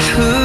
I